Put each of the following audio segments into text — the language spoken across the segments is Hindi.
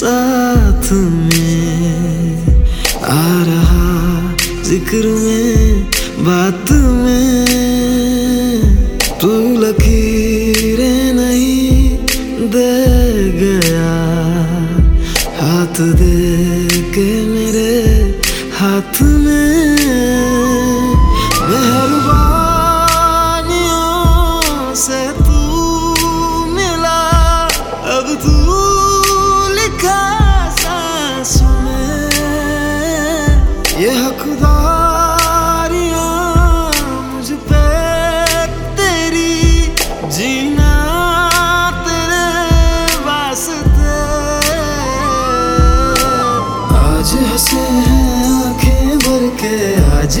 साथ में आ रहा ज़िक्र में बात में।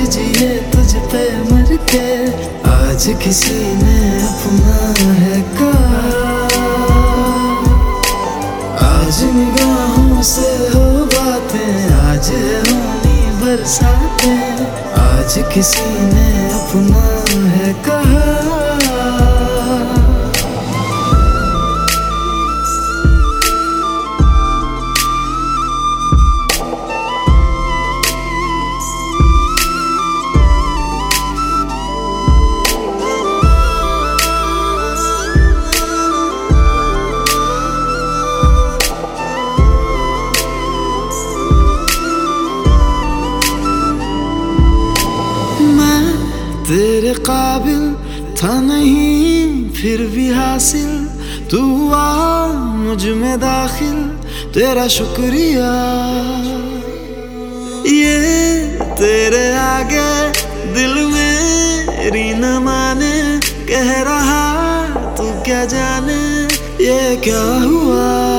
जिए तुझ पे मर के। आज किसी ने अपना है कहा। आज निगाहों से हो बातें, आज होनी बरसातें। आज किसी ने अपना है कहा। तेरे काबिल था नहीं, फिर भी हासिल। तू आ मुझमें दाखिल, तेरा शुक्रिया। ये तेरे आगे दिल मेरी न माने, कह रहा तू क्या जाने, ये क्या हुआ?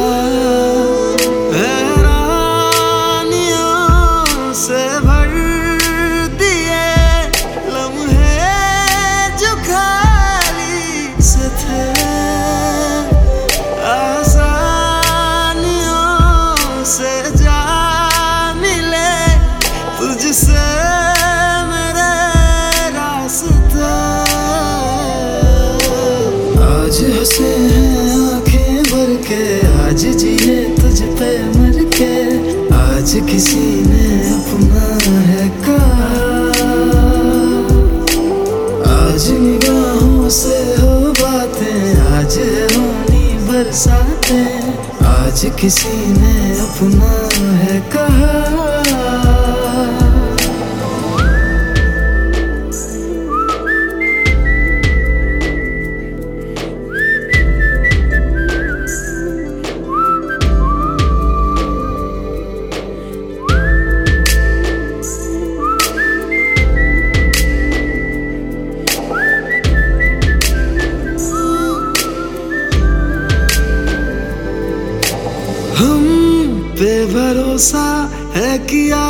आज किसी ने अपना है कहा। आज निगाहों से हो बातें, आज होनी बरसातें। आज किसी ने अपना है कहा। हम पे भरोसा है किया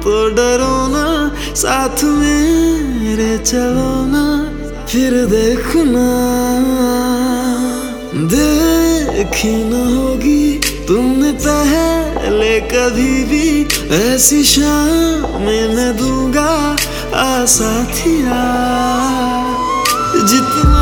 तो डरो ना, साथ मेरे चलो ना, फिर देखना। देखी न होगी तुमने पहले कभी भी, ऐसी शाम मैं दूँगा आसाथिया। जितना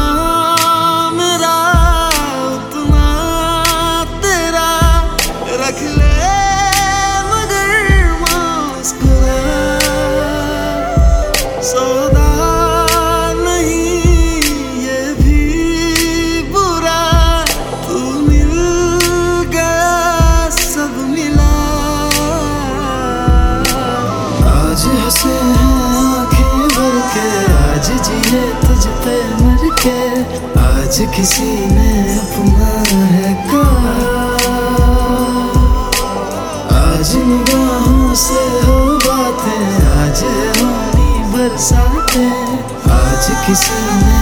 हंसे हैं आँखें भर के, आज जिए तुझ पे मर के। आज किसी ने अपना है कहा। आज निगाहों से हो बातें, आज होनी बरसातें। आज किसी ने